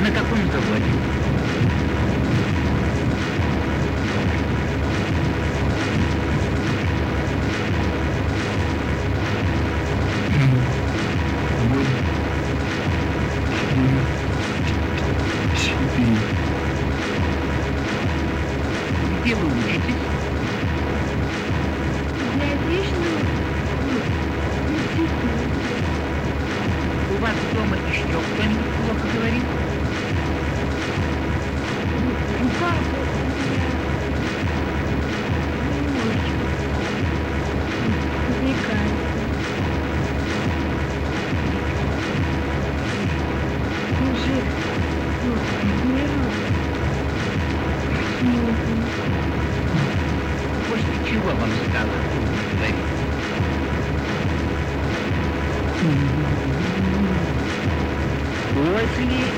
На каком заводе? Вас дома еще кто-нибудь плохо говорит? Ну, папа у меня немножечко заикается. Он же, ну, умирал. Химиком. После чего вам стало трудно говорить? Thank you.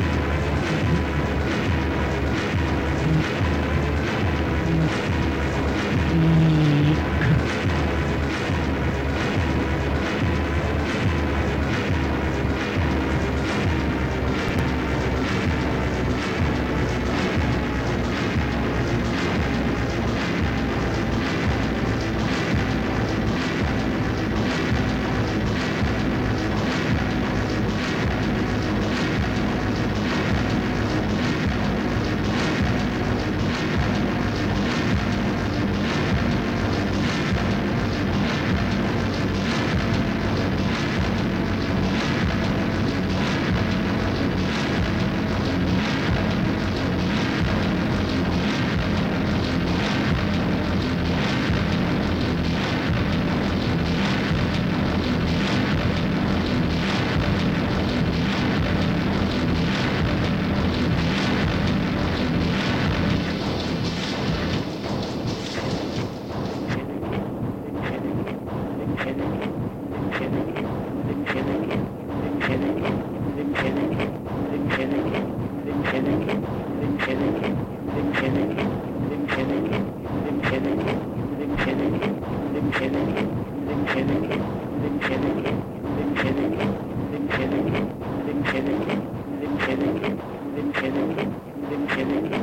en, en,